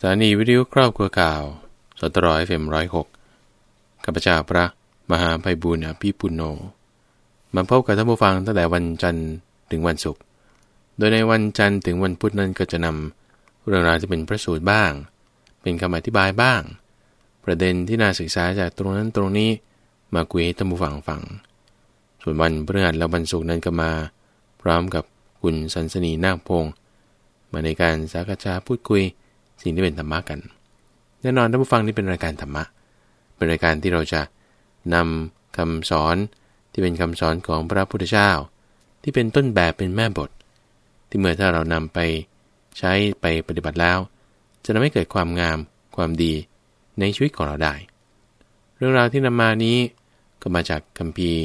สถานีวิทยุครอบครัวข่าว สตรอยเฟมร้อยหกข้าพเจ้าพระมหาไพบุญอภิปุโนมาพบกับท่านผู้ฟังตั้งแต่วันจันทร์ถึงวันศุกร์ โดยในวันจันทร์ถึงวันพุธนั้นก็จะนำเรื่องราวที่เป็นพระสูตรบ้าง เป็นคำอธิบายบ้าง ประเด็นที่น่าศึกษาจากตรงนั้นตรงนี้มาคุยให้ท่านผู้ฟังฟัง ส่วนวันพฤหัสและวันศุกร์นั้นก็มา พร้อมกับคุณสันสนีนาคพงศ์มาในการสักษาพูดคุย สิ่งที่เป็นธรรมะกัน แน่นอนท่านผู้ฟังนี่เป็นรายการธรรมะ เป็นรายการที่เราจะนำคำสอนที่เป็นคำสอนของพระพุทธเจ้า ที่เป็นต้นแบบเป็นแม่บท ที่เมื่อถ้าเรานำไปใช้ไปปฏิบัติแล้ว จะทำให้เกิดความงามความดีในชีวิตของเราได้ เรื่องราวที่นำมานี้ก็มาจากคัมภีร์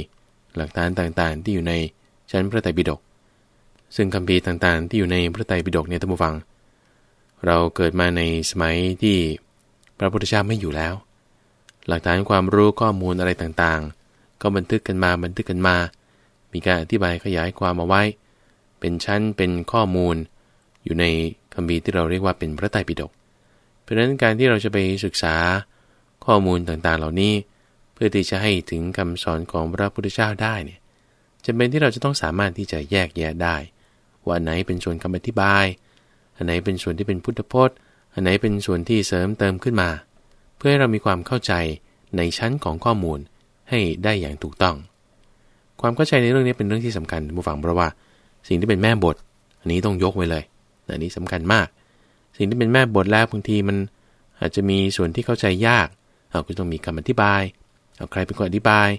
หลักฐานต่างๆ ที่อยู่ในชั้นพระไตรปิฎกซึ่งคัมภีร์ต่างๆ ที่อยู่ในพระไตรปิฎกเนี่ยท่านผู้ฟัง เราเกิดมาในสมัยที่พระพุทธเจ้าไม่อยู่แล้ว หลักฐานความรู้ข้อมูลอะไรต่างๆ ก็บันทึกกันมาบันทึกกันมา มีการอธิบายขยายความมาไว้ เป็นชั้นเป็นข้อมูล อยู่ในคัมภีร์ที่เราเรียกว่าเป็นพระไตรปิฎกเพราะฉะนั้นการที่เราจะไปศึกษาข้อมูลต่างๆ เหล่านี้ เพื่อที่จะให้ถึงคำสอนของพระพุทธเจ้าได้เนี่ยจะเป็นที่เราจะต้องสามารถที่จะแยกแยะได้ ว่าไหนเป็นส่วนคำอธิบาย นไหนเป็นส่วนที่เป็นพุทธพจน์ อันไหนเป็นส่วนที่เสริมเติมขึ้นมา เพื่อให้เรามีความเข้าใจในชั้นของข้อมูลให้ได้อย่างถูกต้อง ความเข้าใจในเรื่องนี้เป็นเรื่องที่สำคัญผู้ฟังเพราะว่า สิ่งที่เป็นแม่บท อันนี้ต้องยกไว้เลยอันนี้สำคัญมาก สิ่งที่เป็นแม่บทแล้วบางทีมันอาจจะมีส่วนที่เข้าใจยากเราก็ต้องมีคำอธิบายเอาใครเป็นคนอธิบาย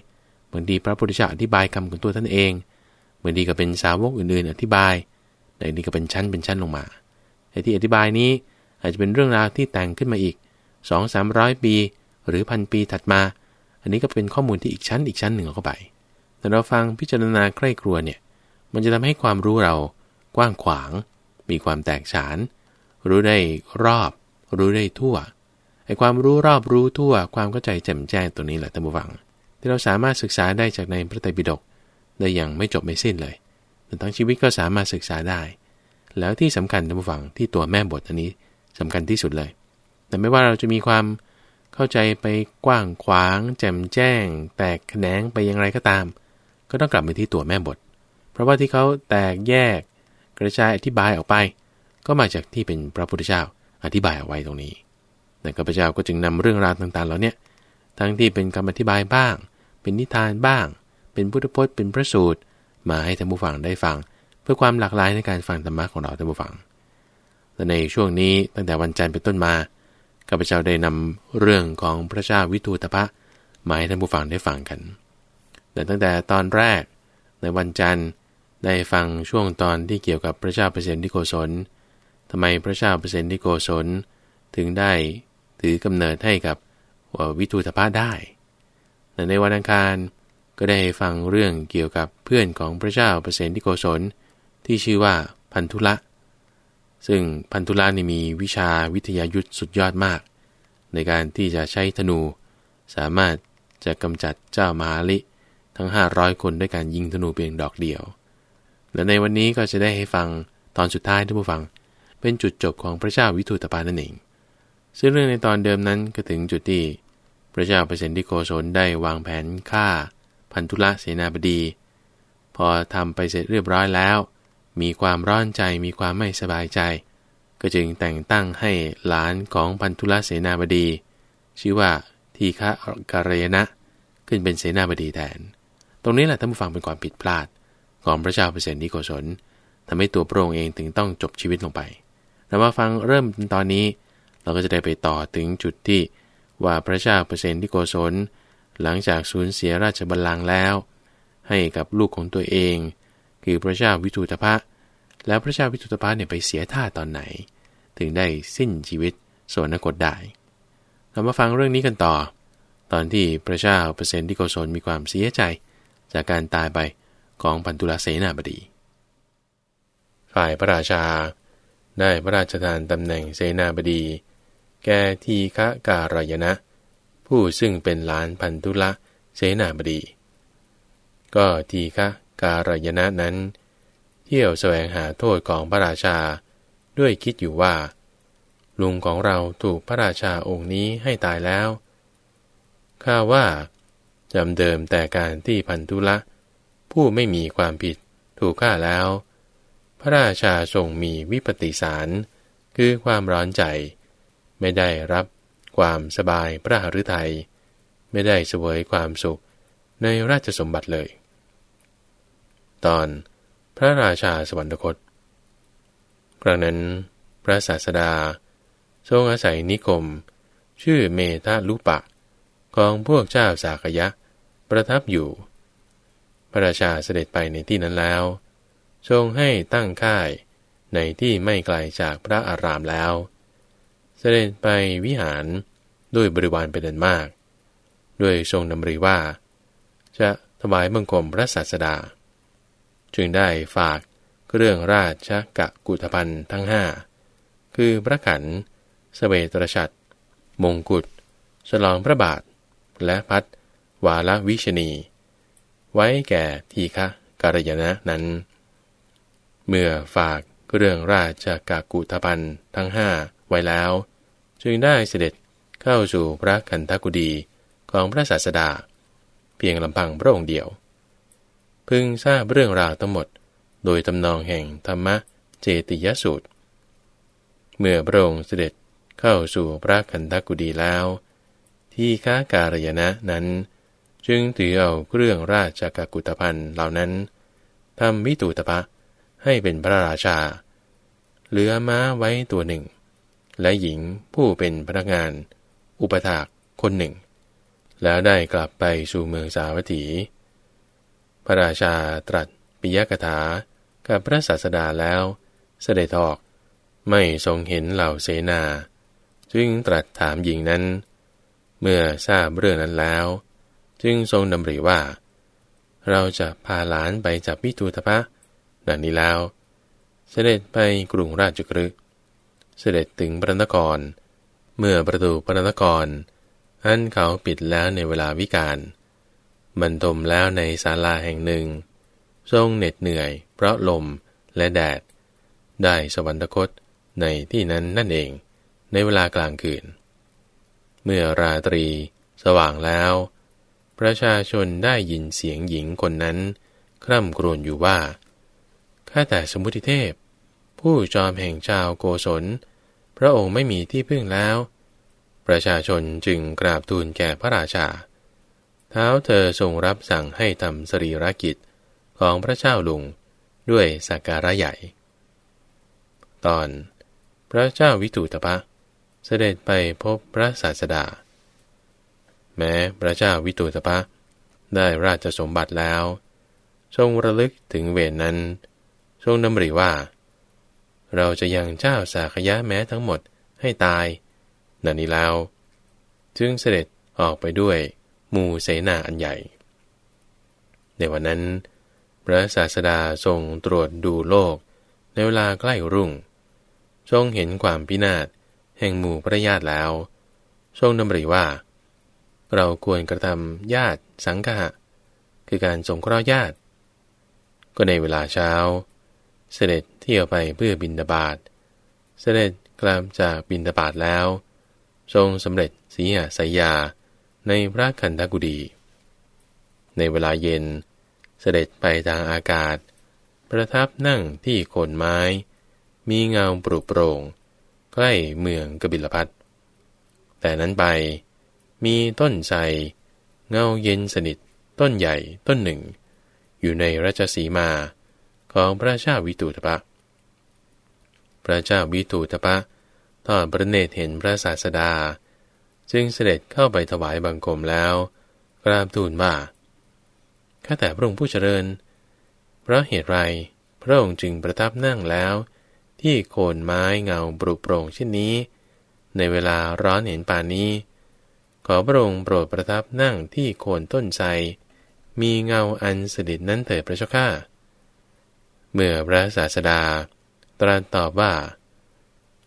บางทีพระพุทธเจ้าอธิบายคำของตัวท่านเองบางทีก็เป็นสาวกอื่นๆ อธิบายแต่นี้ก็เป็นชั้นเป็นชั้นลงมา ไอ้ที่อธิบายนี้อาจจะเป็นเรื่องราวที่แต่งขึ้นมาอีก 2 3 0 0 ปี หรือพันปีถัดมา อันนี้ก็เป็นข้อมูลที่อีกชั้นอีกชั้นหนึ่งเข้าไป แต่เราฟังพิจารณาใคร่ครัวเนี่ย มันจะทำให้ความรู้เรากว้างขวาง มีความแตกฉาน รู้ได้รอบ รู้ได้ทั่ว ไอ้ความรู้รอบรู้ทั่ว ความเข้าใจแจ่มแจ้งตัวนี้แหละท่านผู้ฟัง ที่เราสามารถศึกษาได้จากในพระไตรปิฎกได้อย่างไม่จบไม่สิ้นเลยแต่ทั้งชีวิตก็สามารถศึกษาได้ แล้วที่สำคัญท่านผู้ฟังที่ตัวแม่บทอันนี้สำคัญที่สุดเลย แต่ไม่ว่าเราจะมีความเข้าใจไปกว้างขวาง แจ่มแจ้ง แตกแขนงไปอย่างไรก็ตาม ก็ต้องกลับไปที่ตัวแม่บท เพราะว่าที่เขาแตกแยก กระจายอธิบายออกไป ก็มาจากที่เป็นพระพุทธเจ้าอธิบายเอาไว้ตรงนี้แต่ข้าพเจ้าก็จึงนำเรื่องราวต่างๆเหล่านี้ทั้งที่เป็นคำอธิบายบ้าง เป็นนิทานบ้าง เป็นพุทธพจน์เป็นพระสูตร มาให้ท่านผู้ฟังได้ฟัง เพื่อความหลากหลายในการฟังธรรมะของเราท่านผู้ฟัง และในช่วงนี้ตั้งแต่วันจันทร์เป็นต้นมาข้าพเจ้าได้นำเรื่องของพระเจ้าวิทูตภะมาให้ท่านผู้ฟังได้ฟังกัน แต่ตั้งแต่ตอนแรกในวันจันทร์ได้ฟังช่วงตอนที่เกี่ยวกับพระเจ้าเปรตที่โกศลทำไมพระเจ้าเปรตที่โกศลถึงได้ถือกำเนิดให้กับวิทูตภะได้แต่ในวันอังคารก็ได้ฟังเรื่องเกี่ยวกับเพื่อนของพระเจ้าเปรตที่โกศล ที่ชื่อว่าพันธุละ ซึ่งพันธุละนี่มีวิชาวิทยายุทธสุดยอดมาก ในการที่จะใช้ธนู สามารถจะกำจัดเจ้ามาลิ ทั้ง 500 คนด้วยการยิงธนูเพียงดอกเดียว และในวันนี้ก็จะได้ให้ฟังตอนสุดท้ายท่านผู้ฟัง เป็นจุดจบของพระเจ้าวิทูตปานั่นเองซึ่งเรื่องในตอนเดิมนั้นก็ถึงจุดที่พระเจ้าเปรตที่โกศลได้วางแผนฆ่า พันธุละเสนาบดี พอทำไปเสร็จเรียบร้อยแล้ว มีความร้อนใจมีความไม่สบายใจ ก็จึงแต่งตั้งให้หลานของพันธุลเสนาบดี ชื่อว่าทีฆะการยนะ ขึ้นเป็นเสนาบดีแทน ตรงนี้แหละท่านผู้ฟังเป็นความผิดพลาด ของพระเจ้าเปรตนิโกศลทำให้ตัวพระองค์เองถึงต้องจบชีวิตลงไปเรามาฟังเริ่มตอนนี้ เราก็จะได้ไปต่อถึงจุดที่ว่าพระเจ้าเปรตนิโกศลหลังจากสูญเสียราชบัลลังก์แล้ว ให้กับลูกของตัวเอง คือพระเจ้าวิทูตภะแล้วพระเจ้าวิทูตภะเนี่ยไปเสียท่าตอนไหน ถึงได้สิ้นชีวิตสวนกฏได้เรามาฟังเรื่องนี้กันต่อ ตอนที่พระเจ้าเปรตที่โกศลมีความเสียใจ จากการตายไปของพันตุลาเสนาบดี ฝ่ายพระราชา ได้พระราชทานตำแหน่งเสนาบดี แก่ทีฆะการยนะ ผู้ซึ่งเป็นหลานพันธุละเสนาบดี ก็ทีฆะ การยนะนั้น เที่ยวแสวงหาโทษของพระราชา ด้วยคิดอยู่ว่า ลุงของเราถูกพระราชาองค์นี้ให้ตายแล้วข้าว่าจำเดิมแต่การที่พันธุละ ผู้ไม่มีความผิดถูกฆ่าแล้ว พระราชาทรงมีวิปติสาร คือความร้อนใจ ไม่ได้รับความสบายพระหฤทัยไม่ได้เสวยความสุขในราชสมบัติเลย ตอนพระราชาสวรรคต ครั้งนั้น พระศาสดา ทรงอาศัยนิคม ชื่อเมธาลุปะ ของพวกเจ้าสากยะ ประทับอยู่ พระราชาเสด็จไปในที่นั้นแล้ว ทรงให้ตั้งค่ายในที่ไม่ไกลจากพระอารามแล้ว เสด็จไปวิหารด้วยบริวารเป็นอันมาก ด้วยทรงนำรีว่า จะถวายบังคมพระศาสดา จึงได้ฝากเรื่องราชกะกุฏพันธ์ทั้งห้าคือพระขันสเวตรชัดมงกุฎฉลองพระบาท และพัดวาลวิชนี ไว้แก่ทีฆะการยนะนั้น เมื่อฝากเรื่องราชกกุฏพันธ์ทั้งห้าไว้แล้ว จึงได้เสด็จเข้าสู่พระคันธกุดีของพระศาสดา เพียงลำพังพระองค์เดียว พึงทราบเรื่องราวทั้งหมด โดยตำนองแห่งธรรมะเจติยสูตร เมื่อพระองค์เสด็จเข้าสู่พระคันธกุดีแล้ว ที่ค้าการยนะนั้น จึงถือเอาเครื่องราชกกุตภัณฑ์เหล่านั้นทำวิตูตปะให้เป็นพระราชา เหลือม้าไว้ตัวหนึ่ง และหญิงผู้เป็นพนักงาน อุปถากคนหนึ่ง แล้วได้กลับไปสู่เมืองสาวัตถี พระราชาตรัสปิยกถากับพระศาสดาแล้ว เสด็จออกไม่ทรงเห็นเหล่าเสนา จึงตรัสถามหญิงนั้น เมื่อทราบเรื่องนั้นแล้ว จึงทรงดำริว่า เราจะพาหลานไปจับพิทูตพะดังนี้แล้ว เสด็จไปกรุงราชกฤห์เสด็จถึงพระนคร เมื่อประตูพระนครอันเขาปิดแล้วในเวลาวิกาล บรรทมแล้วในศาลาแห่งหนึ่ง ทรงเหน็ดเหนื่อย เพราะลมและแดด ได้สวรรคตในที่นั้นนั่นเอง ในเวลากลางคืน เมื่อราตรี สว่างแล้ว ประชาชนได้ยินเสียงหญิงคนนั้น คร่ำครวญอยู่ว่าข้าแต่สมุติเทพ ผู้จอมแห่งชาวโกศล พระองค์ไม่มีที่พึ่งแล้ว ประชาชนจึงกราบทูลแก่พระราชา เท้าเธอทรงรับสั่งให้ทำสรีรกิจของพระเจ้าลุงด้วยสักการะใหญ่ ตอนพระเจ้าวิตูตปะเสด็จไปพบพระศาสดา แม้พระเจ้าวิตูตปะได้ราชสมบัติแล้ว ทรงระลึกถึงเวรนั้น ทรงนำริว่า เราจะยังเจ้าสาขยะแม้ทั้งหมดให้ตาย นันนี้แล้ว จึงเสด็จออกไปด้วย มู่เสนาอันใหญ่ ในวันนั้น พระศาสดาทรงตรวจดูโลก ในเวลาใกล้รุ่ง ทรงเห็นความพินาศแห่งหมู่พระญาติแล้ว ทรงดำริว่า เราควรกระทำญาติสังฆะคือการสงเคราะห์ญาติ ก็ในเวลาเช้า เสด็จเที่ยวไปเพื่อบินดาบาดเสด็จกลับจากบินดาบาดแล้ว ทรงสำเร็จสีหสายา ในพระคันธกุดี ในเวลาเย็นเสด็จไปทางอากาศ ประทับนั่งที่โคนไม้ มีเงาปรุโปร่ง ใกล้เมืองกบิลพัทแต่นั้นไปมีต้นไทรเงาเย็นสนิทต้นใหญ่ต้นหนึ่ง อยู่ในราชสีมาของพระเจ้าวิตูตปะ พระเจ้าวิตูตปะทอดพระเนตรเห็นพระศาสดา จึงเสด็จเข้าไปถวายบังคมแล้ว กราบทูลว่าข้าแต่พระองค์ผู้เจริญ เพราะเหตุไรพระองค์จึงประทับนั่งแล้ว ที่โคนไม้เงาปรุโปร่งเช่นนี้ ในเวลาร้อนเห็นป่านนี้ ขอพระองค์โปรดประทับนั่งที่โคนต้นไทรมีเงาอันสดิดนั้นเถิดพระเจ้าข้าเมื่อพระศาสดา ตรัสตอบว่า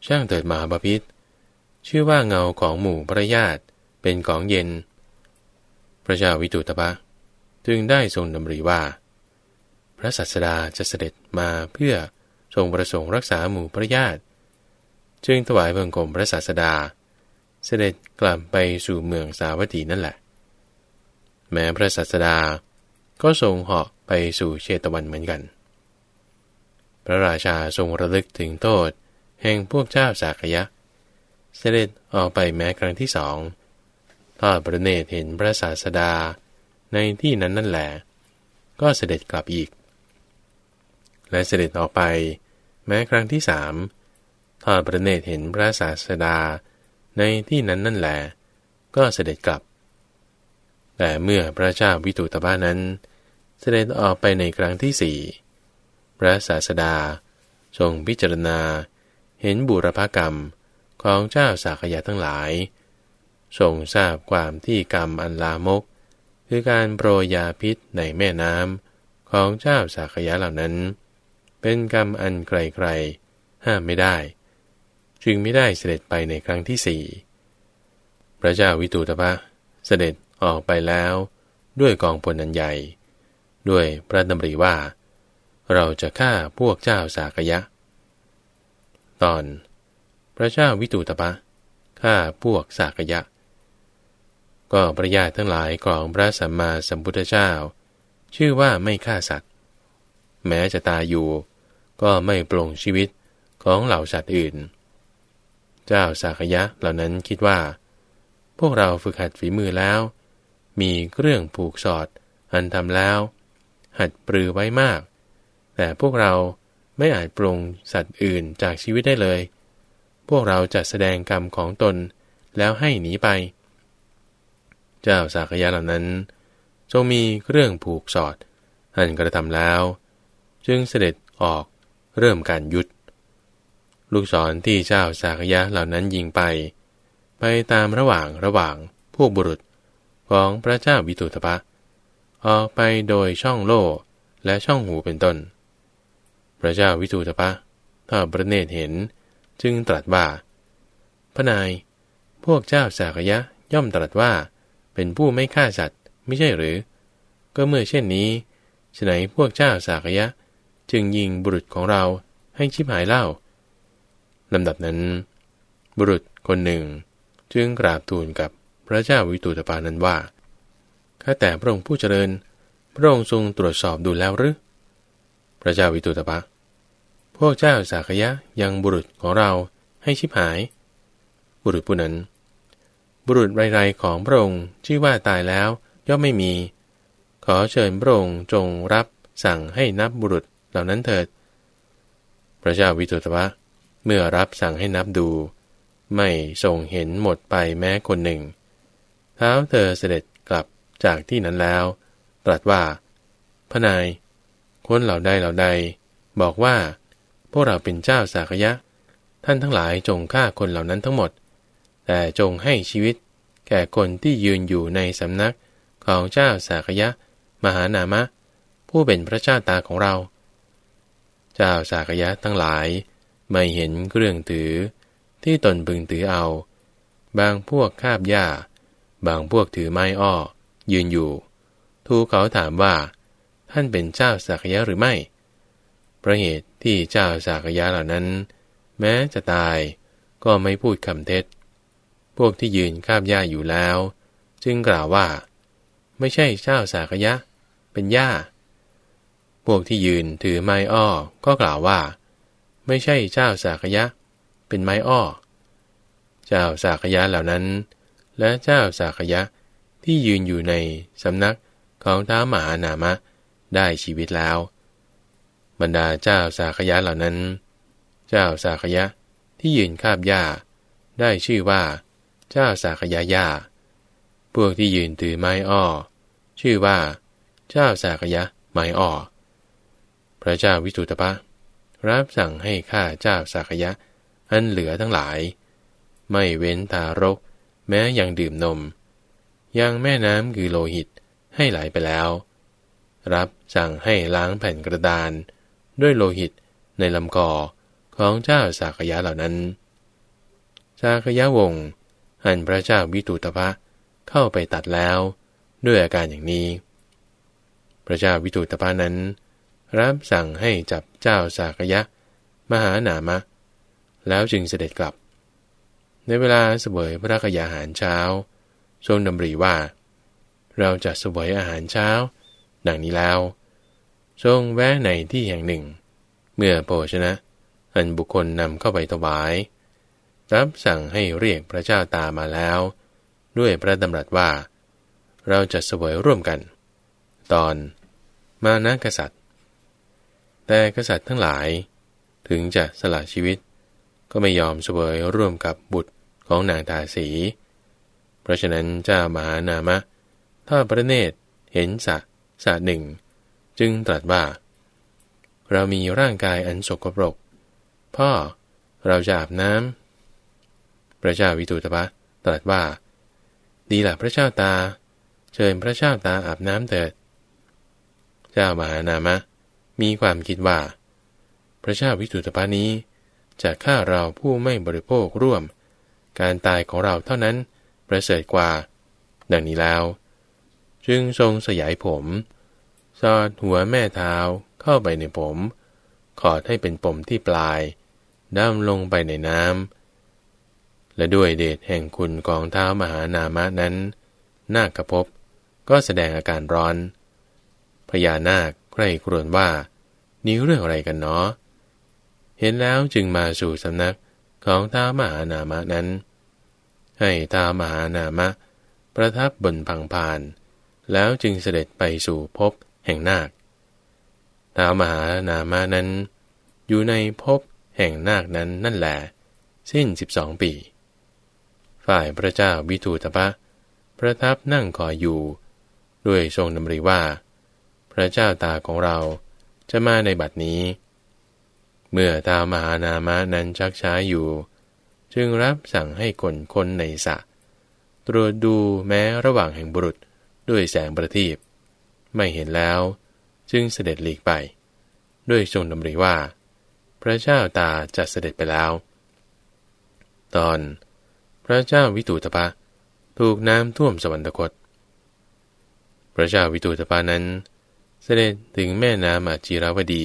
ช่างเถิดมหาบพิษ ชื่อว่าเงาของหมู่พระญาติเป็นของเย็น พระเจ้าวิตุตปะจึงได้ทรงดำริว่า พระสัสดาจะเสด็จมาเพื่อทรงประสงค์รักษาหมู่พระญาติจึงถวายบังคมพระศาสดา เสด็จกลับไปสู่เมืองสาวัตถีนั่นแหละ แม้พระศาสดาก็ทรงเหาะไปสู่เชตวันเหมือนกัน พระราชาทรงระลึกถึงโทษแห่งพวกเจ้าสากยะ เสด็จออกไปแม้ครั้งที่สองทอดพระเนตรเห็นพระศาสดาในที่นั้นนั่นแหละก็เสด็จกลับอีก และเสด็จออกไป แม้ครั้งที่สามทอดพระเนตรเห็นพระศาสดาในที่นั้นนั่นแหละก็เสด็จกลับ แต่เมื่อพระเจ้าวิตุตบ้านั้น เสด็จออกไปในครั้งที่สี่พระศาสดาทรงพิจารณา เห็นบุรพกรรม ของเจ้าสากยะทั้งหลายทรงทราบความที่กรรมอันลามก คือการโปรยยาพิษในแม่น้ำของเจ้าสากยะเหล่านั้น เป็นกรรมอันไกลๆห้ามไม่ได้ จึงไม่ได้เสด็จไปในครั้งที่สี่พระเจ้าวิตูตปะเสด็จออกไปแล้ว ด้วยกองพลนันใหญ่ ด้วยพระดำริว่า เราจะฆ่าพวกเจ้าสากยะ ตอน พระเจ้าวิตูตปะฆ่าพวกสากยะ ก็พระญาติทั้งหลายของพระสัมมาสัมพุทธเจ้า ชื่อว่าไม่ฆ่าสัตว์ แม้จะตายอยู่ ก็ไม่ปลงชีวิตของเหล่าสัตว์อื่น เจ้าสากยะเหล่านั้นคิดว่า พวกเราฝึกหัดฝีมือแล้ว มีเครื่องผูกสอดอันทำแล้ว หัดปรือไว้มาก แต่พวกเราไม่อาจปรงสัตว์อื่นจากชีวิตได้เลย พวกเราจะแสดงกรรมของตนแล้วให้หนีไป เจ้าสากยะเหล่านั้นจงมีเครื่องผูกสอดอันกระทำแล้ว จึงเสด็จออกเริ่มการยุด ลูกศรที่เจ้าสากยะเหล่านั้นยิงไป ไปตามระหว่างระหว่างพวกบุรุษของพระเจ้าวิตุตปะออกไปโดยช่องโล่และช่องหูเป็นต้น พระเจ้าวิตุตปะถ้าพระเนตรเห็น จึงตรัสว่า พระนาย พวกเจ้าสากยะย่อมตรัสว่า เป็นผู้ไม่ฆ่าสัตว์ไม่ใช่หรือ ก็เมื่อเช่นนี้ฉไหนพวกเจ้าสากยะ จึงยิงบุรุษของเราให้ชิบหายเล่าลำดับนั้น บุรุษคนหนึ่ง จึงกราบทูลกับพระเจ้าวิตุตปานั้นว่าข้าแต่พระองค์ผู้เจริญ พระองค์ทรงตรวจสอบดูแล้วหรือพระเจ้าวิตุตปะ พวกเจ้าสากยะยังบุรุษของเราให้ชิบหาย บุรุษผู้นั้น บุรุษไรๆของพระองค์ชื่อว่าตายแล้วย่อมไม่มี ขอเชิญพระองค์จงรับสั่งให้นับบุรุษเหล่านั้นเถิด พระเจ้าวิตุตวะเมื่อรับสั่งให้นับดู ไม่ทรงเห็นหมดไปแม้คนหนึ่ง เท้าเธอเสด็จกลับจากที่นั้นแล้ว ตรัสว่าพนาย คนเหล่าใดเหล่าใด บอกว่า พวกเราเป็นเจ้าสากยะ ท่านทั้งหลายจงฆ่าคนเหล่านั้นทั้งหมด แต่จงให้ชีวิต แก่คนที่ยืนอยู่ในสำนักของเจ้าสากยะ มหานามะ ผู้เป็นพระเจ้าตาของเรา เจ้าสากยะทั้งหลาย ไม่เห็นเครื่องถือ ที่ตนบึงถือเอา บางพวกคาบหญ้า บางพวกถือไม้อ้อ ยืนอยู่ ทูเขาถามว่า ท่านเป็นเจ้าสากยะหรือไม่ พระเหตุที่เจ้าสากยะเหล่านั้น แม้จะตายก็ไม่พูดคำเท็จ พวกที่ยืนข้ามหญ้าอยู่แล้ว จึงกล่าวว่า ไม่ใช่เจ้าสากยะ เป็นหญ้า พวกที่ยืนถือไม้อ้อก็กล่าวว่า ไม่ใช่เจ้าสากยะ เป็นไม้อ้อ เจ้าสากยะเหล่านั้น และเจ้าสากยะที่ยืนอยู่ในสำนักของท้ามหานามะได้ชีวิตแล้ว บรรดาเจ้าสากยะเหล่านั้น เจ้าสากยะที่ยืนคาบหญ้า ได้ชื่อว่า เจ้าสากยายาพวกที่ยืนถือไม้อ้อ ชื่อว่า เจ้าสากยะไม้อ้อ พระเจ้าวิสุตปะ รับสั่งให้ข้าเจ้าสากยะอันเหลือทั้งหลาย ไม่เว้นทารก แม้ยังดื่มนม ยังแม่น้ำคือโลหิตให้ไหลไปแล้ว รับสั่งให้ล้างแผ่นกระดาน ด้วยโลหิตในลำคอของเจ้าสากยะเหล่านั้น สากยะวงศ์อันพระเจ้าวิตุตภะเข้าไปตัดแล้วด้วยอาการอย่างนี้ พระเจ้าวิตุตภะนั้น รับสั่งให้จับเจ้าสากยะ มหานามะ แล้วจึงเสด็จกลับ ในเวลาเสวยพระกยาหารเช้า ทรงดำริว่า เราจะเสวยอาหารเช้า ดังนี้แล้ว ทรงแวะในที่แห่งหนึ่ง เมื่อโภชนะ อันบุคคลนำเข้าไปถวาย รับสั่งให้เรียกพระเจ้าตามาแล้ว ด้วยพระดำรัสว่า เราจะเสวยร่วมกัน ตอน มานะกษัตริย์ แต่กษัตริย์ทั้งหลาย ถึงจะสละชีวิต ก็ไม่ยอมเสวยร่วมกับบุตรของนางทาสี เพราะฉะนั้นเจ้ามหานามะ ถ้าพระเนตรเห็นสะสะหนึ่ง จึงตรัสว่า เรามีร่างกายอันสกปรก พ่อเราจะอาบน้ำพระเจ้าวิตุตปะตรัสว่า ดีละพระเจ้าตา เชิญพระเจ้าตาอาบน้ำเถิด เจ้ามหานามะ มีความคิดว่า พระเจ้าวิสุทธปานี้จะฆ่าเราผู้ไม่บริโภคร่วม การตายของเราเท่านั้นประเสริฐกว่า ดังนี้แล้ว จึงทรงสยายผม สอดหัวแม่เท้าเข้าไปในผม ขอดให้เป็นปมที่ปลายดำลงไปในน้ำ และด้วยเดชแห่งคุณกองเท้ามหานามะนั้น นาคกระพบก็แสดงอาการร้อน พญานาคใคร่ครวญว่านี่เรื่องอะไรกันเนาะเห็นแล้วจึงมาสู่สำนักของท้ามหานามะนั้น ให้ท้ามหานามะ ประทับบนพังพาน แล้วจึงเสด็จไปสู่ภพ แห่งนาคท้ามหานามะนั้น อยู่ในภพแห่งนาคนั้นนั่นแหละสิ้นสิบสองปี ฝ่ายพระเจ้าวิทูตปะ ประทับนั่งคอยอยู่ ด้วยทรงดำริว่า พระเจ้าตาของเราจะมาในบัดนี้ เมื่อตามหานามะนั้นชักช้าอยู่ จึงรับสั่งให้คนคนในสะ ตรวจดูแม้ระหว่างแห่งบุรุษด้วยแสงประทีป ไม่เห็นแล้ว จึงเสด็จหลีกไป ด้วยทรงดำริว่า พระเจ้าตาจะเสด็จไปแล้ว ตอน พระเจ้าวิตูตปะถูกน้ำท่วมสวรรคต พระเจ้าวิตูตปานั้น เสด็จถึงแม่น้ำอาจีราวดี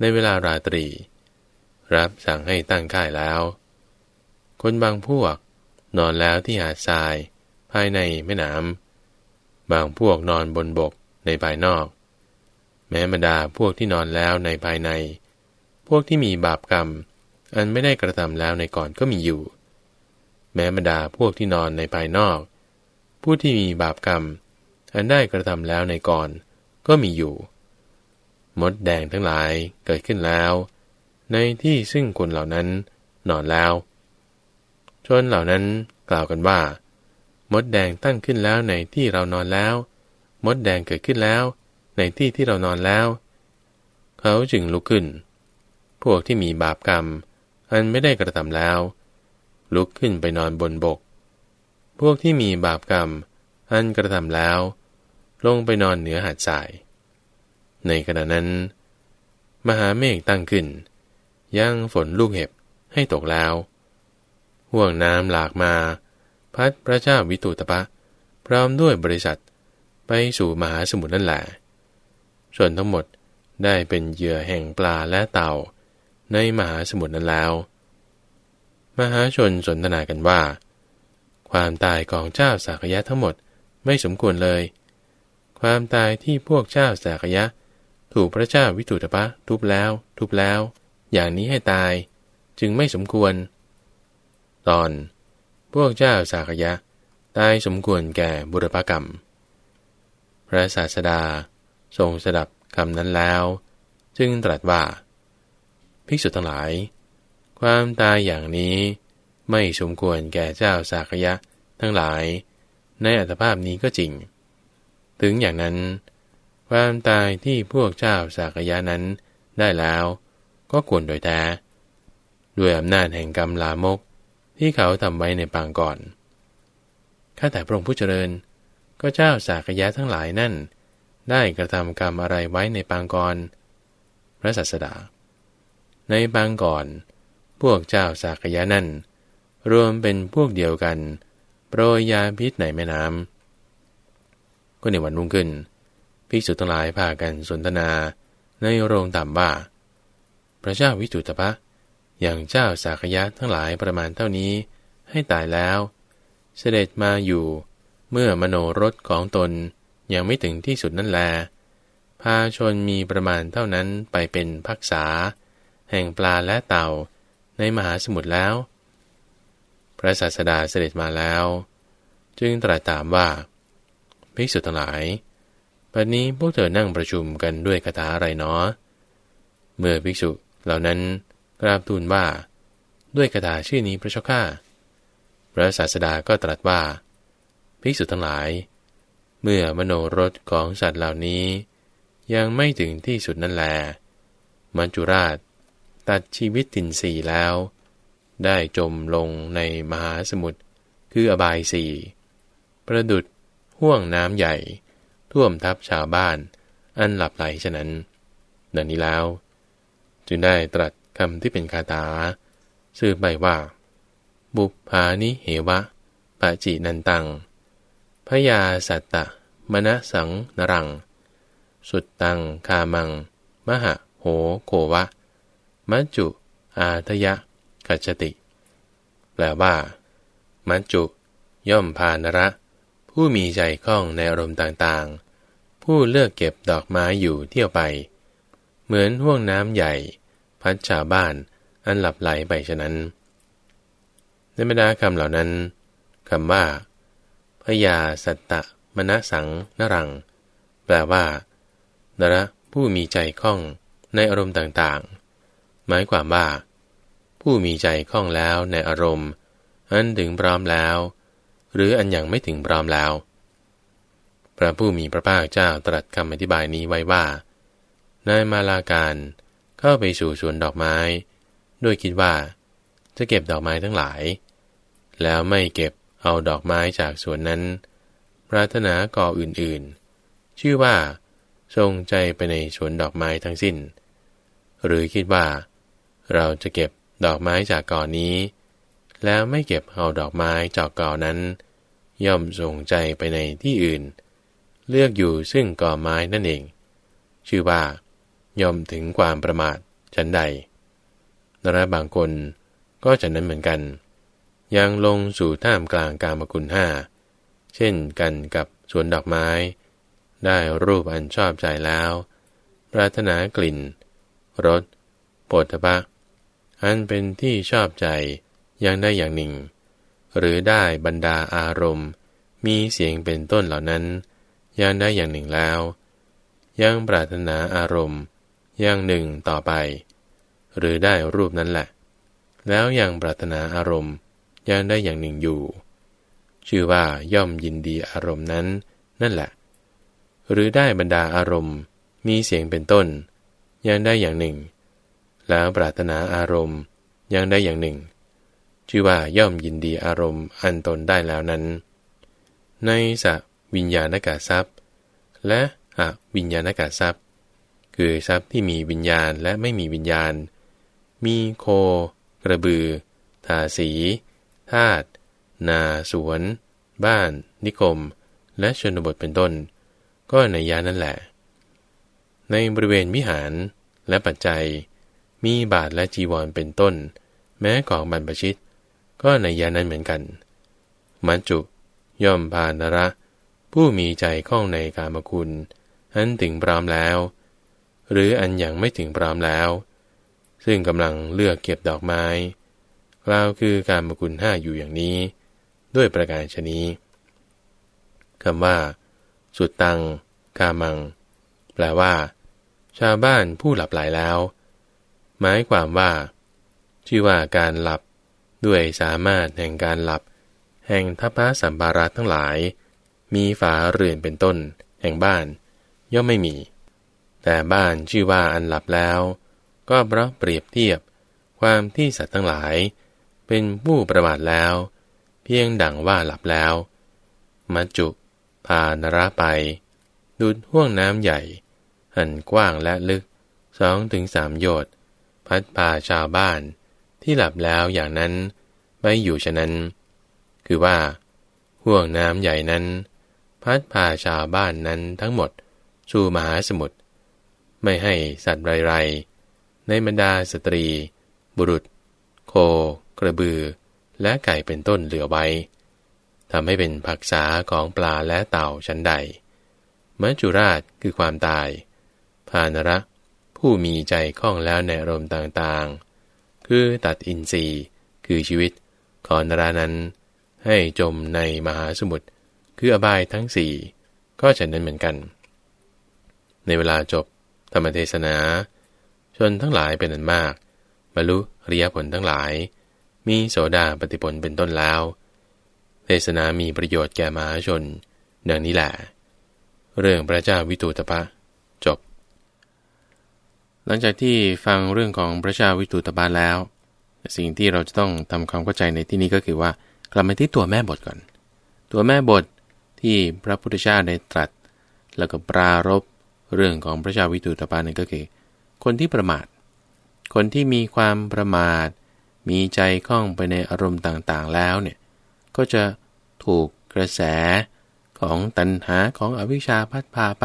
ในเวลาราตรี รับสั่งให้ตั้งค่ายแล้ว คนบางพวกนอนแล้วที่หาดทรายภายในแม่น้ำบางพวกนอนบนบก ในภายนอก แม้บรรดาพวกที่นอนแล้วในภายใน พวกที่มีบาปกรรม อันไม่ได้กระทำแล้วในก่อนก็มีอยู่ แม้บรรดาพวกที่นอนในภายนอก ผู้ที่มีบาปกรรม อันได้กระทำแล้วในก่อนก็มีอยู่มดแดงทั้งหลายเกิดขึ้นแล้ว ในที่ซึ่งคนเหล่านั้นนอนแล้ว ชนเหล่านั้นกล่าวกันว่า มดแดงตั้งขึ้นแล้วในที่เรานอนแล้ว มดแดงเกิดขึ้นแล้ว ในที่ที่เรานอนแล้ว เขาจึงลุกขึ้น พวกที่มีบาปกรรม อันไม่ได้กระทำแล้ว ลุกขึ้นไปนอนบนบก พวกที่มีบาปกรรม อันกระทำแล้ว ลงไปนอนเหนือหาดทราย ในขณะนั้น มหาเมฆตั้งขึ้น ย่างฝนลูกเห็บให้ตกแล้วห่วงน้ำหลากมา พัดพระเจ้าวิตุตปะ พร้อมด้วยบริษัท ไปสู่มหาสมุทรนั่นแหละ ส่วนทั้งหมดได้เป็นเหยื่อแห่งปลาและเต่า ในมหาสมุทรนั้นแล้ว มหาชนสนทนากันว่า ความตายของเจ้าสากยะทั้งหมดไม่สมควรเลย ความตายที่พวกเจ้าสากยะ ถูกพระเจ้าวิตุตปะทุบแล้ว ทุบแล้ว อย่างนี้ให้ตาย จึงไม่สมควร ตอน พวกเจ้าสากยะตายสมควรแก่บุรพกรรม ระศาสดา ทรงสดับคำนั้นแล้ว จึงตรัสว่า ภิกษุทั้งหลาย ความตายอย่างนี้ไม่สมควรแก่เจ้าสากยะทั้งหลาย ในอัตภาพนี้ก็จริง ถึงอย่างนั้น ความตายที่พวกเจ้าสากยะนั้นได้แล้วก็ควรโดยแท้ด้วยอำนาจแห่งกรรมลามกที่เขาทำไว้ในปางก่อน ข้าแต่พระองค์ผู้เจริญ ก็เจ้าสากยะทั้งหลายนั่น ได้กระทำกรรมอะไรไว้ในปางก่อน พระสัสดา ในปางก่อน พวกเจ้าสากยะนั่น รวมเป็นพวกเดียวกัน โปรยยาพิษในแม่น้ำก็ในวันรุ่งขึ้นภิกษุทั้งหลายพากันสนทนาในโรงต่ำว่า พระเจ้าวิจุตปะอย่างเจ้าสากยะทั้งหลายประมาณเท่านี้ให้ตายแล้ว เสด็จมาอยู่ เมื่อมโนรถของตนยังไม่ถึงที่สุดนั่นแล พาชนมีประมาณเท่านั้นไปเป็นพักษา แห่งปลาและเต่าในมหาสมุทรแล้ว พระศาสดาเสด็จมาแล้ว จึงตรัสถามว่าภิกษุทั้งหลายปัจนี้พวกเธอนั่งประชุมกันด้วยคาถาอะไรเนาะเมื่อภิกษุเหล่านั้นกราบทูลว่า ด้วยคาถาชื่อนี้พระเจ้าข้าพระศาสดาก็ตรัสว่า ภิกษุทั้งหลาย เมื่อมโนรถของสัตว์เหล่านี้ ยังไม่ถึงที่สุดนั่นแล มัจจุราช ตัดชีวิตตินสีแล้ว ได้จมลงในมหาสมุทรคืออบายสี่ประดุดห่วงน้ำใหญ่ ท่วมทับชาวบ้าน อันหลับไหลฉะนั้น ดังนี้แล้ว จึงได้ตรัสคำที่เป็นคาถาสื่อไปว่า บุพานิเหวะปะจินันตัง พยาสัตตะ มณสังนรัง สุดตังคามัง มหะโหโควะ มัจจุ อาทยะ กัจติ แปลว่า มัจจุ ย่อมพานระ ผู้มีใจคล่องในอารมณ์ต่างๆ ผู้เลือกเก็บดอกไม้อยู่เที่ยวไป เหมือนห่วงน้ำใหญ่ พัดชาวบ้านอันหลับไหลไปฉะนั้นในบรรดาคำเหล่านั้นคำว่า พยาสัตตะมณสังนรัง แปลว่านระผู้มีใจคล่องในอารมณ์ต่างๆ หมายความว่า ผู้มีใจคล่องแล้วในอารมณ์ อันถึงพร้อมแล้ว หรืออันยังไม่ถึงพร้อมแล้ว พระผู้มีพระภาคเจ้าตรัสคำอธิบายนี้ไว้ว่านายมาลาการเข้าไปสู่สวนดอกไม้ ด้วยคิดว่า จะเก็บดอกไม้ทั้งหลาย แล้วไม่เก็บ เอาดอกไม้จากสวนนั้น ปรารถนาก่ออื่นๆ ชื่อว่า ทรงใจไปในสวนดอกไม้ทั้งสิ้น หรือคิดว่า เราจะเก็บดอกไม้จากก่อนนี้ แล้วไม่เก็บเอาดอกไม้จากก่อนั้น ย่อมทรงใจไปในที่อื่น เลือกอยู่ซึ่งก่อไม้นั่นเอง ชื่อว่า ย่อมถึงความประมาทฉันใดนรบางคนก็จะนั้นเหมือนกัน ยังลงสู่ท่ามกลางกามคุณห้าเช่นกันกับสวนดอกไม้ ได้รูปอันชอบใจแล้ว ปรารถนากลิ่นรสโปฏฐะอันเป็นที่ชอบใจยังได้อย่างหนึ่ง หรือได้บรรดาอารมณ์ มีเสียงเป็นต้นเหล่านั้นยังได้อย่างหนึ่งแล้ว ยังปรารถนาอารมณ์อย่างหนึ่งต่อไป หรือได้รูปนั้นแหละ แล้วยังปรารถนาอารมณ์ ยังได้อย่างหนึ่งอยู่ ชื่อว่าย่อมยินดีอารมณ์นั้น นั่นแหละ หรือได้บรรดาอารมณ์ มีเสียงเป็นต้นยังได้อย่างหนึ่ง แล้วปรารถนาอารมณ์ยังได้อย่างหนึ่ง ชื่อว่าย่อมยินดีอารมณ์อันตนได้แล้วนั้น ในสวิญญาณกาทรัพย์ และอวิญญาณกาทรัพย์ คือทรัพย์ที่มีวิญญาณและไม่มีวิญญาณ มีโค กระบือทาสี ทาตนาสวน บ้าน นิคม และชนบทเป็นต้น ก็ในยานั่นแหละ ในบริเวณวิหารและปัจจัย มีบาทและจีวรเป็นต้น แม้ของบรรพชิต ก็ในยานั้นเหมือนกัน มัจจุย่อมพานระ ผู้มีใจคล่องในกามคุณอันถึงพร้อมแล้ว หรืออันยังไม่ถึงพร้อมแล้ว ซึ่งกำลังเลือกเก็บดอกไม้ กล่าวคือการมกุลห้าอยู่อย่างนี้ ด้วยประการชนี้คำว่า สุดตัง กามัง แปลว่า ชาวบ้านผู้หลับไหลแล้ว หมายความว่า ชื่อว่าการหลับ ด้วยสามารถแห่งการหลับ แห่งทัพพระสัมบาระทั้งหลาย มีฝาเรือนเป็นต้น แห่งบ้าน ย่อมไม่มี แต่บ้านชื่อว่าอันหลับแล้ว ก็เพราะเปรียบเทียบ ความที่สัตว์ทั้งหลาย เป็นผู้ประมาทแล้ว เพียงดังว่าหลับแล้ว มัจจุพานระไป ดุดห่วงน้ำใหญ่ หันกว้างและลึกสองถึงสามโยชน์พัดพาชาวบ้าน ที่หลับแล้วอย่างนั้นไปอยู่ฉะนั้น คือว่า ห่วงน้ำใหญ่นั้น พัดพาชาวบ้านนั้นทั้งหมดสู่มหาสมุทรไม่ให้สัตว์ไรๆ ในบรรดาสตรี บุรุษ โค กระบือ และไก่เป็นต้นเหลือไว้ทำให้เป็นผักษาของปลาและเต่าชั้นใด มัจจุราชคือความตายพานระ ผู้มีใจคล่องแล้วในอารมณ์ต่างๆ คือตัดอินทรีย์คือชีวิตของนรานั้น ให้จมในมหาสมุทรคืออบายทั้งสี่ก็ฉันนั้นเหมือนกัน ในเวลาจบธรรมเทศนา ชนทั้งหลายเป็นอันมาก บรรลุอริยผลทั้งหลาย มีโสดาปฏิผลเป็นต้นแล้ว เทศนามีประโยชน์แก่มหาชนเนื่องนี้แหละ เรื่องพระเจ้าวิตูตปะ จบ หลังจากที่ฟังเรื่องของพระเจ้าวิตูตปะแล้ว สิ่งที่เราจะต้องทำความเข้าใจในที่นี้ก็คือว่ากลับมาที่ตัวแม่บทก่อน ตัวแม่บทที่พระพุทธเจ้าได้ตรัส แล้วก็ปรารบเรื่องของพระเจ้าวิตูตปานั่นก็คือ คนที่ประมาท คนที่มีความประมาท มีใจคล้องไปในอารมณ์ต่างๆแล้วเนี่ยก็จะถูกกระแสของตัณหาของอวิชชาพัดพาไป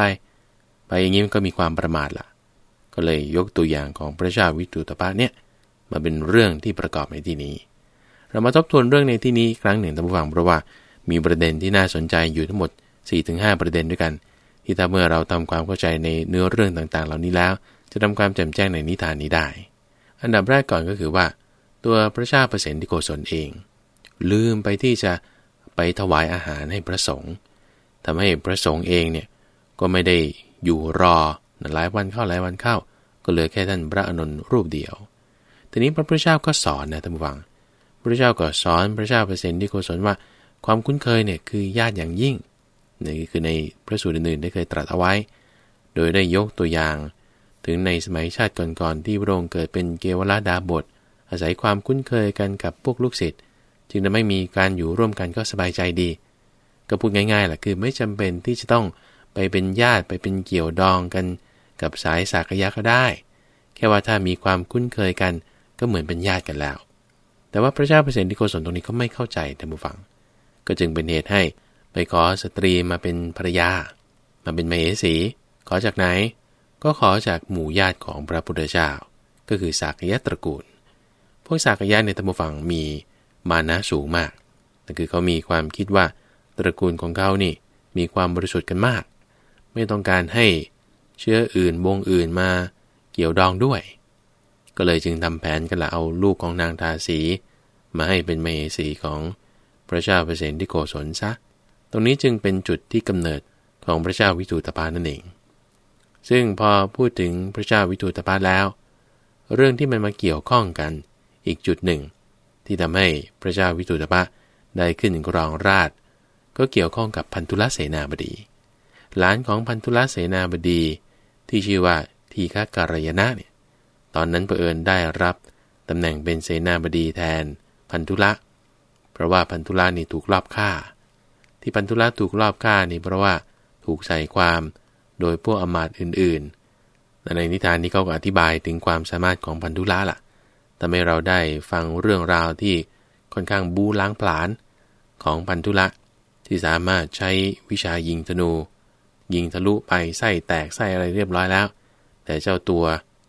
ไปอย่างนี้มันก็มีความประมาทละก็เลยยกตัวอย่างของพระเจ้าวิตูตปาเนี่ยมาเป็นเรื่องที่ประกอบในที่นี้ เรามาทบทวนเรื่องในที่นี้ครั้งหนึ่งท่านผู้ฟังเพราะว่ามีประเด็นที่น่าสนใจอยู่ทั้งหมด 4-5 ประเด็นด้วยกัน ที่ถ้าเมื่อเราทำความเข้าใจในเนื้อเรื่องต่างๆ เหล่านี้แล้ว จะทำความแจ่มแจ้งในนิทานนี้ได้ อันดับแรกก่อนก็คือว่า ตัวพระชาประสิทธิโกศลเอง ลืมไปที่จะไปถวายอาหารให้พระสงฆ์ทำให้พระสงฆ์เองเนี่ยก็ไม่ได้อยู่รอหลายวันเข้าหลายวันเข้า ก็เหลือแค่ท่านพระอนุนรูปเดียว ทีนี้พระพุทธเจ้าก็สอนนะท่านผู้ฟัง พระเจ้าก็สอนพระเจ้าประสิทธิโกศลว่า ความคุ้นเคยเนี่ยคือญาติอย่างยิ่งนี่คือในพระสูตรอื่นๆได้เคยตรัสเอาไว้ โดยได้ยกตัวอย่าง ถึงในสมัยชาติก่อนๆที่พระองค์เกิดเป็นเกวราดาบท อาศัยความคุ้นเคยกันกับพวกลูกศิษย์จึงจะไม่มีการอยู่ร่วมกันก็สบายใจดี ก็พูดง่ายๆแหละคือไม่จำเป็นที่จะต้องไปเป็นญาติไปเป็นเกี่ยวดองกัน กับสายสากยะก็ได้ แค่ว่าถ้ามีความคุ้นเคยกันก็เหมือนเป็นญาติกันแล้ว แต่ว่าพระเจ้าเปรตที่โกศลตรงนี้เขาไม่เข้าใจท่านผู้ฟัง ก็จึงเป็นเหตุให้ไปขอสตรีมาเป็นภรรยา มาเป็นมเหสี ขอจากไหน ก็ขอจากหมู่ญาติของพระพุทธเจ้า ก็คือสากยะตระกูล วกสากยะในธรรมฟังมีมานะสูงมากนั่นคือเขามีความคิดว่าตระกูลของเขานี่มีความบริสุทธิ์กันมาก ไม่ต้องการให้เชื้ออื่นวงอื่นมาเกี่ยวดองด้วย ก็เลยจึงทำแผนกันละเอาลูกของนางทาสี มาให้เป็นเมสีของพระเจ้าเปรตที่โกศลซะ ตรงนี้จึงเป็นจุดที่กำเนิดของพระเจ้าวิทูตปานั่นเอง ซึ่งพอพูดถึงพระเจ้าวิทูตปาแล้ว เรื่องที่มันมาเกี่ยวข้องกัน อีกจุดหนึ่ง ที่ทำให้พระเจ้าวิทูตปาได้ขึ้นกรองราช ก็เกี่ยวข้องกับพันธุลเสนาบดี หลานของพันธุลเสนาบดี ที่ชื่อว่าทีฆการยนะเนี่ยตอนนั้นเผอิญได้รับตำแหน่งเป็นเสนาบดีแทนพันธุละราะว่าพันธุลานี่ถูกลอบฆ่า ที่พันธุลาถูกลอบฆ่านี่เพราะว่าถูกใส่ความโดยพวกอมาตอื่นๆ ในนิทานนี้เขาก็อธิบายถึงความสามารถของพันธุลาล่ะ ทำให้เราได้ฟังเรื่องราวที่ค่อนข้างบูล้างผลาญของพันธุละ ที่สามารถใช้วิชายิงธนู ยิงทะลุไปไส้แตกไส้อะไรเรียบร้อยแล้ว แต่เจ้าตัว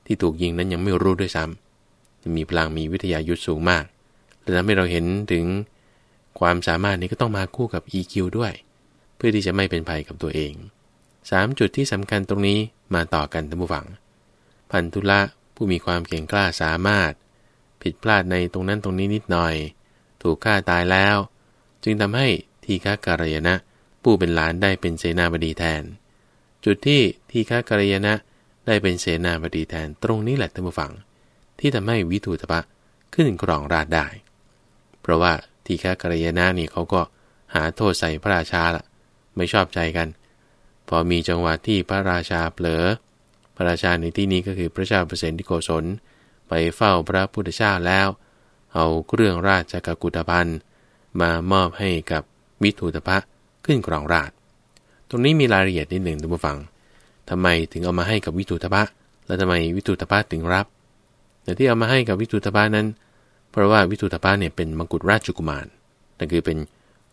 ที่ถูกยิงนั้นยังไม่รู้ด้วยซ้ำมีพลังมีวิทยายุทธสูงมากและทำให้เราเห็นถึงความสามารถนี้ก็ต้องมาคู่กับ EQ ด้วย เพื่อที่จะไม่เป็นภัยกับตัวเอง 3 จุดที่สำคัญตรงนี้มาต่อกันท่านผู้ฟัง พันธุละผู้มีความเก่งกล้าสามารถ ผิดพลาดในตรงนั้นตรงนี้นิดหน่อย ถูกฆ่าตายแล้ว จึงทำให้ทีฆาการยนะผู้เป็นหลานได้เป็นเสนาบดีแทน จุดที่ทีฆาการยนะได้เป็นเสนาบดีแทนตรงนี้แหละท่านผู้ฟัง ที่ทำให้วิทูตปะขึ้นกรองราชได้ เพราะว่าทีฆากรยานะนี่เขาก็หาโทษใส่พระราชาละไม่ชอบใจกัน พอมีจังหวะที่พระราชาเผลอ พระราชาในที่นี้ก็คือพระเจ้าเปรตที่โกศล ไปเฝ้าพระพุทธเจ้าแล้ว เอาเครื่องราชกกุฏภัณฑ์มามอบให้กับวิถุตภะขึ้นกรองราช ตรงนี้มีรายละเอียดนิดหนึ่งท่านผู้ฟังทำไมถึงเอามาให้กับวิถุตภะและทำไมวิถุตภะถึงรับ แต่ที่เอามาให้กับวิถุตภะนั้น เพราะว่าวิทุตปาเนี่ยเป็นมกุฎราชกุมารนั่นคือเป็น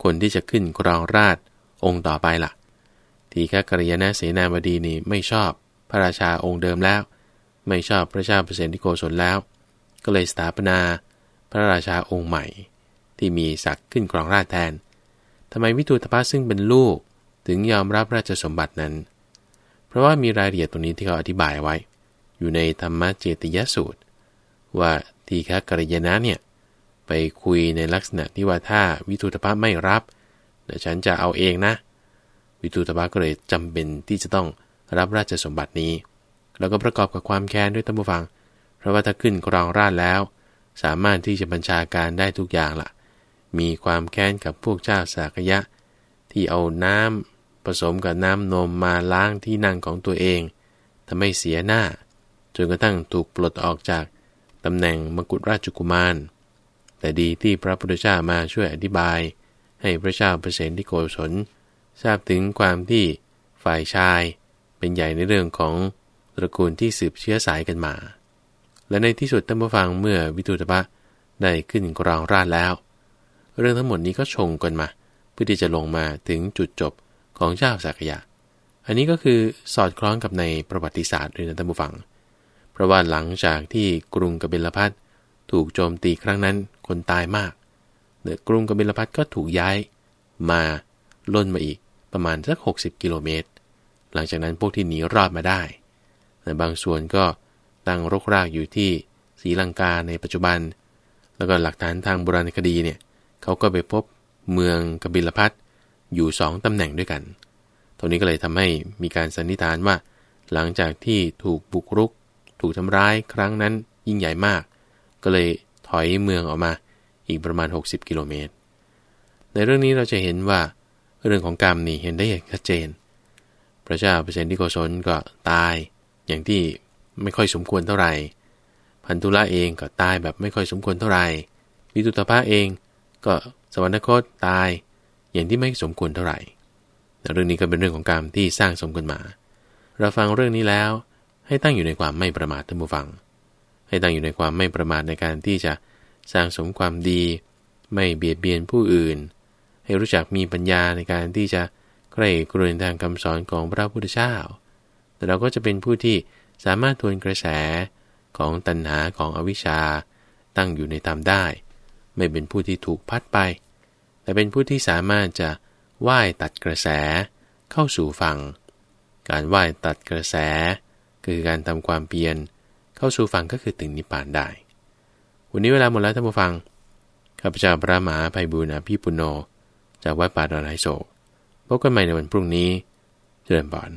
คนที่จะขึ้นครองราชองค์ต่อไปละ่ะ ทีฆกรยนะเสนาบดีนี่ไม่ชอบพระราชาองค์เดิมแล้ว ไม่ชอบพระเจ้าเปรตที่โกศลแล้ว ก็เลยสถาปนาพระราชาองค์ใหม่ ที่มีศักดิ์ขึ้นครองราชแทนทำไมวิทูตภะซึ่งเป็นลูกถึงยอมรับราชสมบัตินั้น เพราะว่ามีรายละเอียดตรงนี้ที่เขาอธิบายไว้ อยู่ในธรรมเจติยสูตร ว่าทีฆกรยนะเนี่ยไปคุยในลักษณะที่ว่าถ้าวิทูตภะไม่รับเดี๋ยวฉันจะเอาเองนะ วิทูตภะก็เลยจำเป็นที่จะต้องรับราชสมบัตินี้ แล้วก็ประกอบกับความแค้นด้วยตั้งบูฟัง เพราะว่าถ้าขึ้นครองราชแล้ว สามารถที่จะบัญชาการได้ทุกอย่างละ่ะ มีความแค้นกับพวกเจ้าสากยะ ที่เอาน้ำผสมกับน้ำนมมาล้างที่นั่งของตัวเองทำให้เสียหน้า จนกระทั่งถูกปลดออกจากตำแหน่งมกุฎราชกุมาร แต่ดีที่พระพุทธเจ้ามาช่วยอธิบาย ให้พระเจ้าเปรตที่โกศลทราบถึงความที่ฝ่ายชายเป็นใหญ่ในเรื่องของ ตระกูลที่สืบเชื้อสายกันมา และในที่สุดท่านผู้ฟังเมื่อวิทุตภะได้ขึ้นกรองราชแล้ว เรื่องทั้งหมดนี้ก็ชงกันมา เพื่อที่จะลงมาถึงจุดจบของเจ้าสักยะ อันนี้ก็คือสอดคล้องกับในประวัติศาสตร์ด้วยนะท่านผู้ฟัง เพราะว่าหลังจากที่กรุงกบิลพัทถูกโจมตีครั้งนั้นคนตายมากเนือกรุงกบิลพัทก็ถูกย้ายมาล่นมาอีกประมาณสัก 60 กิโลเมตร หลังจากนั้นพวกที่หนีรอดมาได้ แต่บางส่วนก็ตั้งรกรากอยู่ที่ศรีลังกาในปัจจุบัน แล้วก็หลักฐานทางโบราณคดีเนี่ยเขาก็ไปพบเมืองกบิลพัทอยู่สองตำแหน่งด้วยกันตรงนี้ก็เลยทำให้มีการสันนิษฐานว่า หลังจากที่ถูกบุกรุก ถูกทำร้ายครั้งนั้นยิ่งใหญ่มาก ก็เลยถอยเมืองออกมาอีกประมาณ 60 กิโลเมตร ในเรื่องนี้เราจะเห็นว่าเรื่องของกรรมนี่เห็นได้อย่างชัดเจน พระเจ้าเปรตที่โกศลก็ตาย อย่างที่ไม่ค่อยสมควรเท่าไหร่ พันธุละเองก็ตายแบบไม่ค่อยสมควรเท่าไหร่วิตุตภะเองก็สวรรคตตาย อย่างที่ไม่สมควรเท่าไหร่ เรื่องนี้ก็เป็นเรื่องของกรรมที่สร้างสมกันมา เราฟังเรื่องนี้แล้ว ให้ตั้งอยู่ในความไม่ประมาทท่านผู้ฟัง ให้ตั้งอยู่ในความไม่ประมาทในการที่จะสร้างสมความดี ไม่เบียดเบียนผู้อื่น ให้รู้จักมีปัญญาในการที่จะใกล้กรุณทางคำสอนของพระพุทธเจ้า แต่เราก็จะเป็นผู้ที่สามารถทวนกระแสของตัณหาของอวิชชาตั้งอยู่ในธรรมได้ ไม่เป็นผู้ที่ถูกพัดไป แต่เป็นผู้ที่สามารถจะว่ายตัดกระแสเข้าสู่ฝั่ง การว่ายตัดกระแส คือการทำความเพียรเข้าสู่ฝั่งก็คือถึงนิพพานได้ วันนี้เวลาหมดแล้วท่านผู้ฟังข้าพเจ้าพระมหาภัยบุญอภิปุโน จากวัดป่าดอนไฮโศกพบกันใหม่ในวันพรุ่งนี้ เจริญบอน